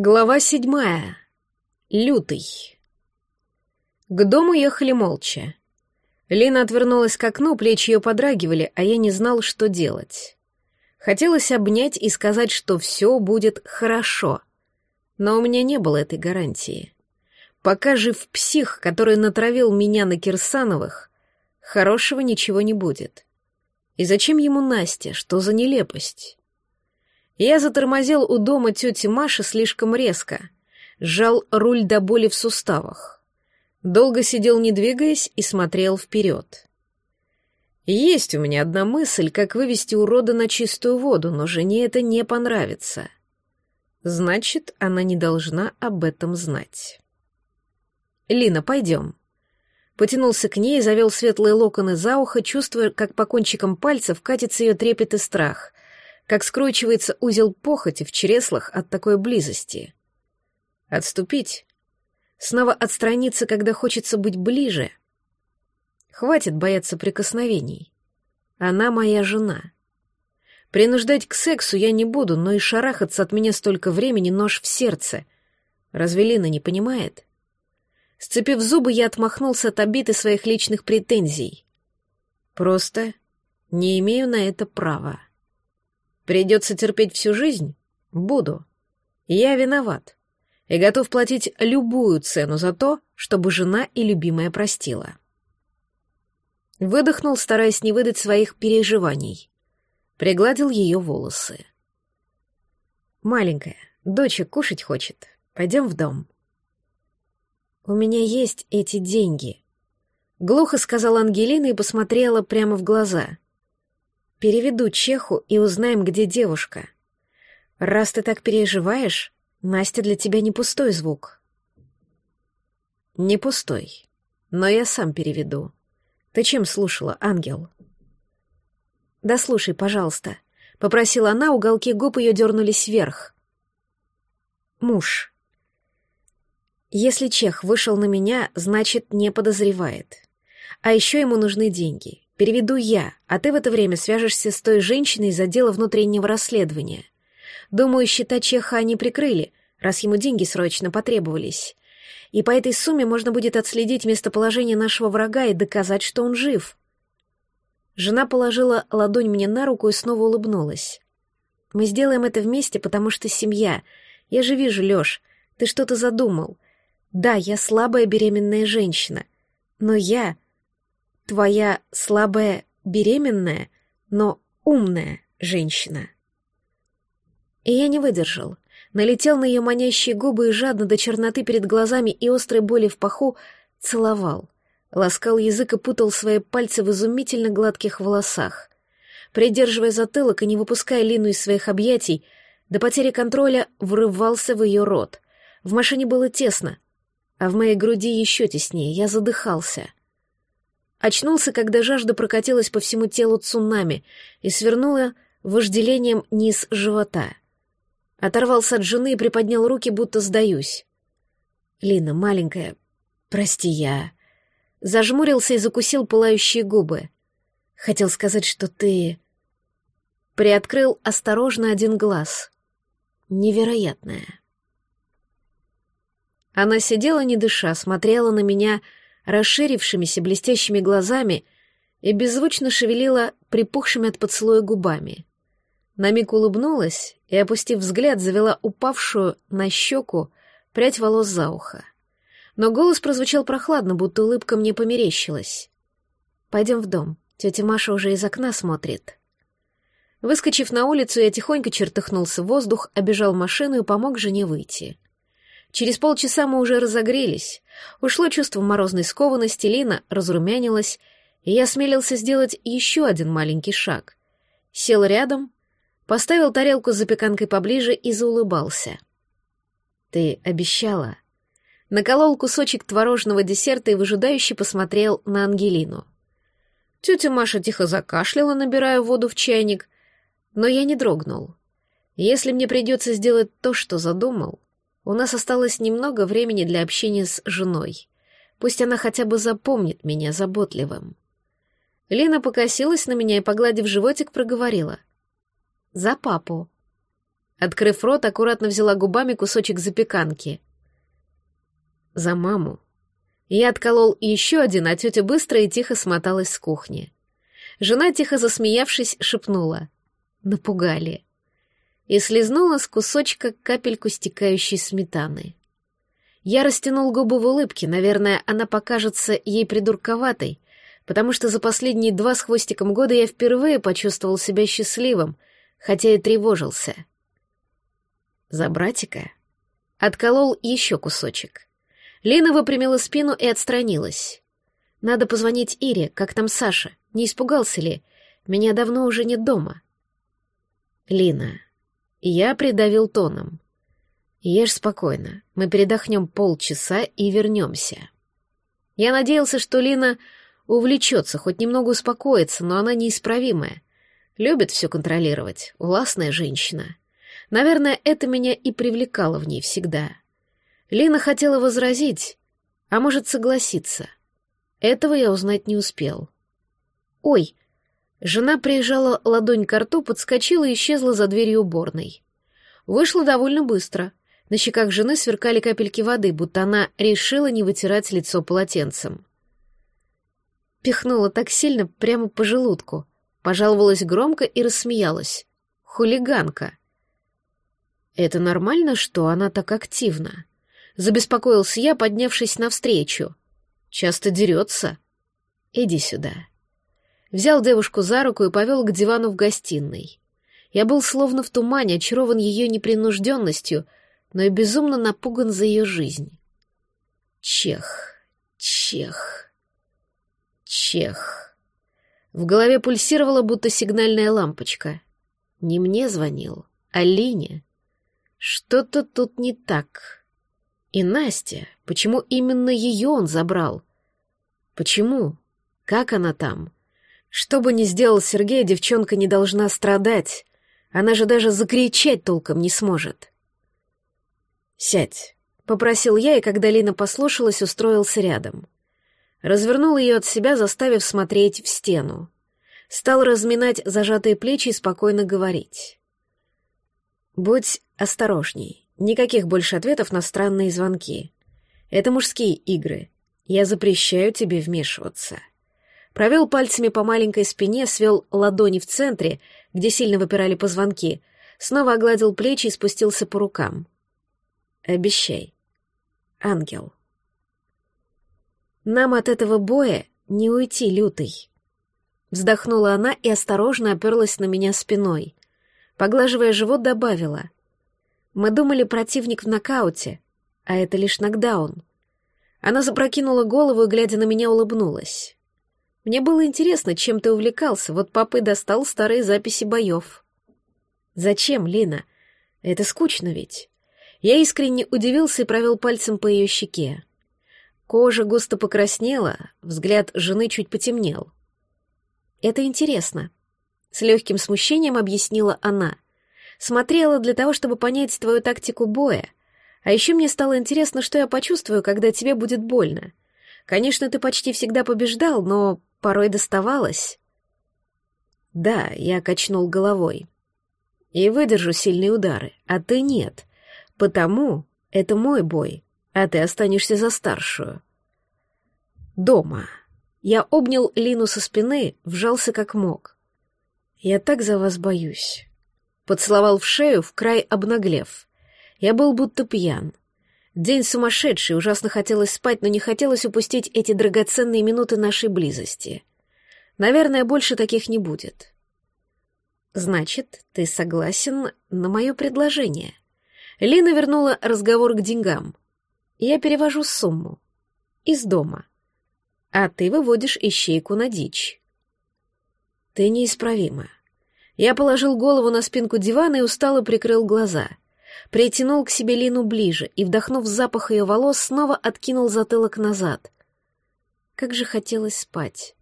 Глава седьмая. Лютый. К дому ехали молча. Лина отвернулась к окну, плечи ее подрагивали, а я не знал, что делать. Хотелось обнять и сказать, что все будет хорошо, но у меня не было этой гарантии. Пока жив псих, который натравил меня на Кирсановых, хорошего ничего не будет. И зачем ему Настя? Что за нелепость? Я затормозил у дома тети Маши слишком резко, сжал руль до боли в суставах. Долго сидел, не двигаясь, и смотрел вперед. Есть у меня одна мысль, как вывести урода на чистую воду, но жене это не понравится. Значит, она не должна об этом знать. «Лина, пойдем». Потянулся к ней и завел светлые локоны за ухо, чувствуя, как по кончикам пальцев катится ее трепет и страх, как скручивается узел похоти в чреслах от такой близости. Отступить. Снова отстраниться, когда хочется быть ближе. Хватит бояться прикосновений. Она моя жена. Принуждать к сексу я не буду, но и шарахаться от меня столько времени нож в сердце. Разве Лина не понимает? Сцепив зубы, я отмахнулся от обиды своих личных претензий. Просто не имею на это права. Придется терпеть всю жизнь? Буду. Я виноват. И готов платить любую цену за то, чтобы жена и любимая простила. Выдохнул, стараясь не выдать своих переживаний. Пригладил ее волосы. «Маленькая, доча кушать хочет. Пойдем в дом». «У меня есть эти деньги», — глухо сказала Ангелина и посмотрела прямо в глаза. Переведу Чеху и узнаем, где девушка. Раз ты так переживаешь, Настя для тебя не пустой звук. Не пустой, но я сам переведу. Ты чем слушала, ангел? Да слушай, пожалуйста, попросила она, уголки губ ее дернулись вверх. Муж. Если Чех вышел на меня, значит, не подозревает. А еще ему нужны деньги. Переведу я, а ты в это время свяжешься с той женщиной из отдела внутреннего расследования. Думаю, счета Чеха они прикрыли, раз ему деньги срочно потребовались. И по этой сумме можно будет отследить местоположение нашего врага и доказать, что он жив. Жена положила ладонь мне на руку и снова улыбнулась. Мы сделаем это вместе, потому что семья. Я же вижу, Лёш, ты что-то задумал. Да, я слабая беременная женщина, но я твоя слабая беременная, но умная женщина. И я не выдержал. Налетел на ее манящие губы и жадно до черноты перед глазами и острой боли в паху целовал. Ласкал язык и путал свои пальцы в изумительно гладких волосах. Придерживая затылок и не выпуская Лину из своих объятий, до потери контроля врывался в ее рот. В машине было тесно, а в моей груди еще теснее, я задыхался — Очнулся, когда жажда прокатилась по всему телу цунами и свернула вожделением низ живота. Оторвался от жены и приподнял руки, будто сдаюсь. «Лина, маленькая, прости я...» Зажмурился и закусил пылающие губы. Хотел сказать, что ты... Приоткрыл осторожно один глаз. Невероятная. Она сидела не дыша, смотрела на меня расширившимися блестящими глазами и беззвучно шевелила припухшими от поцелуя губами. На миг улыбнулась и, опустив взгляд, завела упавшую на щеку прядь волос за ухо. Но голос прозвучал прохладно, будто улыбка мне померещилась. «Пойдем в дом, тетя Маша уже из окна смотрит». Выскочив на улицу, я тихонько чертыхнулся в воздух, обежал машину и помог жене выйти. Через полчаса мы уже разогрелись. Ушло чувство морозной скованности, Лина разрумянилась, и я смелился сделать еще один маленький шаг. Сел рядом, поставил тарелку с запеканкой поближе и заулыбался. «Ты обещала». Наколол кусочек творожного десерта и выжидающе посмотрел на Ангелину. Тетя Маша тихо закашляла, набирая воду в чайник, но я не дрогнул. Если мне придется сделать то, что задумал, у нас осталось немного времени для общения с женой. Пусть она хотя бы запомнит меня заботливым. Лена покосилась на меня и, погладив животик, проговорила. «За папу». Открыв рот, аккуратно взяла губами кусочек запеканки. За маму. Я отколол еще один, а тетя быстро и тихо смоталась с кухни. Жена, тихо засмеявшись, шепнула. Напугали. И слезнула с кусочка капельку стекающей сметаны. Я растянул губы в улыбке, наверное, она покажется ей придурковатой, потому что за последние два с хвостиком года я впервые почувствовал себя счастливым, хотя и тревожился. За братика отколол еще кусочек. Лина выпрямила спину и отстранилась. Надо позвонить Ире, как там Саша, не испугался ли? Меня давно уже нет дома. Лина. Я придавил тоном. Ешь спокойно, мы передохнем полчаса и вернемся. Я надеялся, что Лина увлечется, хоть немного успокоится, но она неисправимая. Любит все контролировать, властная женщина. Наверное, это меня и привлекало в ней всегда. Лина хотела возразить, а может согласиться. Этого я узнать не успел. «Ой!» Жена приезжала ладонь к рту, подскочила и исчезла за дверью уборной. Вышла довольно быстро. На щеках жены сверкали капельки воды, будто она решила не вытирать лицо полотенцем. Пихнула так сильно прямо по желудку, пожаловалась громко и рассмеялась. Хулиганка. Это нормально, что она так активна? Забеспокоился я, поднявшись навстречу. Часто дерется. Иди сюда. Взял девушку за руку и повел к дивану в гостиной. Я был словно в тумане, очарован ее непринужденностью, но и безумно напуган за ее жизнь. Чех, чех, чех. В голове пульсировала будто сигнальная лампочка. Не мне звонил, а Лине. Что-то тут не так. И Настя, почему именно ее он забрал? Почему? Как она там? Что бы ни сделал Сергей, девчонка не должна страдать. Она же даже закричать толком не сможет. «Сядь», — попросил я, и когда Лина послушалась, устроился рядом. Развернул ее от себя, заставив смотреть в стену. Стал разминать зажатые плечи и спокойно говорить. Будь осторожней. Никаких больше ответов на странные звонки. Это мужские игры. Я запрещаю тебе вмешиваться. Провел пальцами по маленькой спине, свел ладони в центре, где сильно выпирали позвонки, снова огладил плечи и спустился по рукам. Обещай. Ангел. Нам от этого боя не уйти, лютый. Вздохнула она и осторожно оперлась на меня спиной. Поглаживая живот, добавила. «Мы думали, противник в нокауте, а это лишь нокдаун». Она запрокинула голову и, глядя на меня, улыбнулась. «Мне было интересно, чем ты увлекался, вот папа и достал старые записи боев». «Зачем, Лина? Это скучно ведь». Я искренне удивился и провел пальцем по ее щеке. Кожа густо покраснела, взгляд жены чуть потемнел. «Это интересно», с легким смущением объяснила она. Смотрела для того, чтобы понять твою тактику боя. А еще мне стало интересно, что я почувствую, когда тебе будет больно. Конечно, ты почти всегда побеждал, но порой доставалось. Да, я качнул головой. И выдержу сильные удары, а ты нет. Потому это мой бой, а ты останешься за старшую. Дома. Я обнял Лину со спины, вжался как мог. «Я так за вас боюсь». Поцеловал в шею, в край обнаглев. Я был будто пьян. День сумасшедший, ужасно хотелось спать, но не хотелось упустить эти драгоценные минуты нашей близости. Наверное, больше таких не будет. Значит, ты согласен на мое предложение. Лина вернула разговор к деньгам. Я перевожу сумму. Из дома. А ты выводишь ищейку на дичь. Ты неисправима. Я положил голову на спинку дивана и устало прикрыл глаза. Притянул к себе Лину ближе и, вдохнув запах ее волос, снова откинул затылок назад. Как же хотелось спать.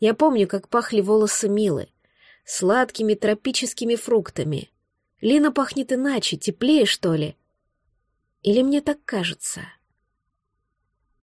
Я помню, как пахли волосы Милы, сладкими тропическими фруктами. Лина пахнет иначе, теплее, что ли? Или мне так кажется?»